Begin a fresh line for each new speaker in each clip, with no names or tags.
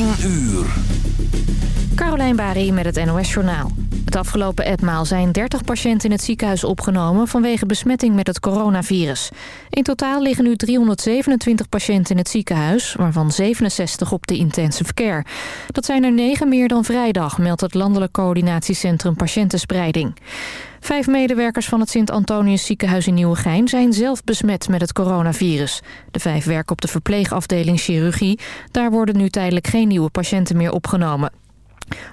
10 uur.
Carolijn Bari met het NOS Journaal. Het afgelopen etmaal zijn 30 patiënten in het ziekenhuis opgenomen... vanwege besmetting met het coronavirus. In totaal liggen nu 327 patiënten in het ziekenhuis... waarvan 67 op de intensive care. Dat zijn er 9 meer dan vrijdag... meldt het Landelijk Coördinatiecentrum Patiëntenspreiding. Vijf medewerkers van het Sint-Antonius ziekenhuis in Nieuwegein... zijn zelf besmet met het coronavirus. De vijf werken op de verpleegafdeling chirurgie. Daar worden nu tijdelijk geen nieuwe patiënten meer opgenomen.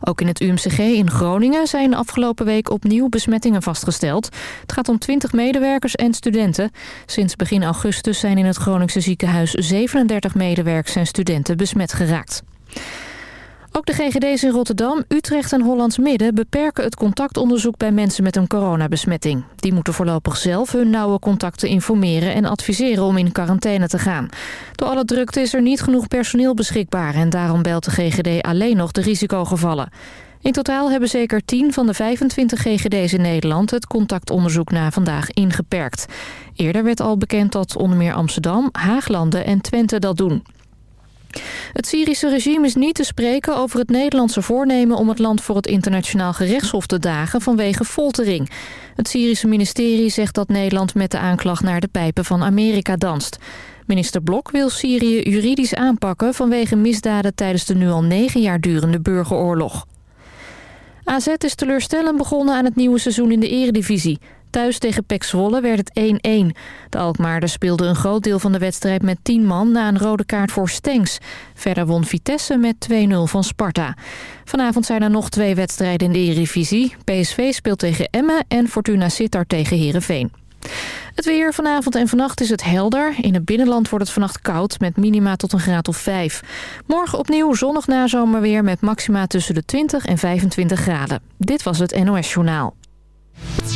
Ook in het UMCG in Groningen zijn afgelopen week opnieuw besmettingen vastgesteld. Het gaat om 20 medewerkers en studenten. Sinds begin augustus zijn in het Groningse ziekenhuis 37 medewerkers en studenten besmet geraakt. Ook de GGD's in Rotterdam, Utrecht en Hollands Midden beperken het contactonderzoek bij mensen met een coronabesmetting. Die moeten voorlopig zelf hun nauwe contacten informeren en adviseren om in quarantaine te gaan. Door alle drukte is er niet genoeg personeel beschikbaar en daarom belt de GGD alleen nog de risicogevallen. In totaal hebben zeker 10 van de 25 GGD's in Nederland het contactonderzoek na vandaag ingeperkt. Eerder werd al bekend dat onder meer Amsterdam, Haaglanden en Twente dat doen. Het Syrische regime is niet te spreken over het Nederlandse voornemen om het land voor het internationaal gerechtshof te dagen vanwege foltering. Het Syrische ministerie zegt dat Nederland met de aanklacht naar de pijpen van Amerika danst. Minister Blok wil Syrië juridisch aanpakken vanwege misdaden tijdens de nu al negen jaar durende burgeroorlog. AZ is teleurstellend begonnen aan het nieuwe seizoen in de eredivisie. Thuis tegen Pek Zwolle werd het 1-1. De Alkmaarders speelden een groot deel van de wedstrijd met 10 man... na een rode kaart voor Stenks. Verder won Vitesse met 2-0 van Sparta. Vanavond zijn er nog twee wedstrijden in de Eredivisie. PSV speelt tegen Emmen en Fortuna Sittard tegen Heerenveen. Het weer vanavond en vannacht is het helder. In het binnenland wordt het vannacht koud met minima tot een graad of 5. Morgen opnieuw zonnig nazomerweer met maxima tussen de 20 en 25 graden. Dit was het NOS Journaal.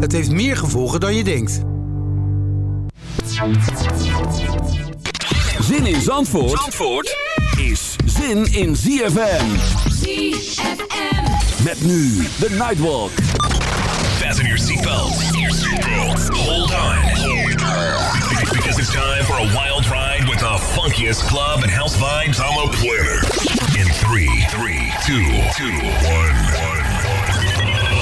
Het heeft meer gevolgen dan je denkt.
Zin in Zandvoort, Zandvoort is zin in ZFM.
ZFM.
Met nu de Nightwalk.
Fasten your seatbelts. Hold on. Because it's time for a wild ride with the funkiest club and house vibes on the planet. In three, three, two, two, one, one.